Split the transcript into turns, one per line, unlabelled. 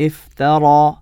افترى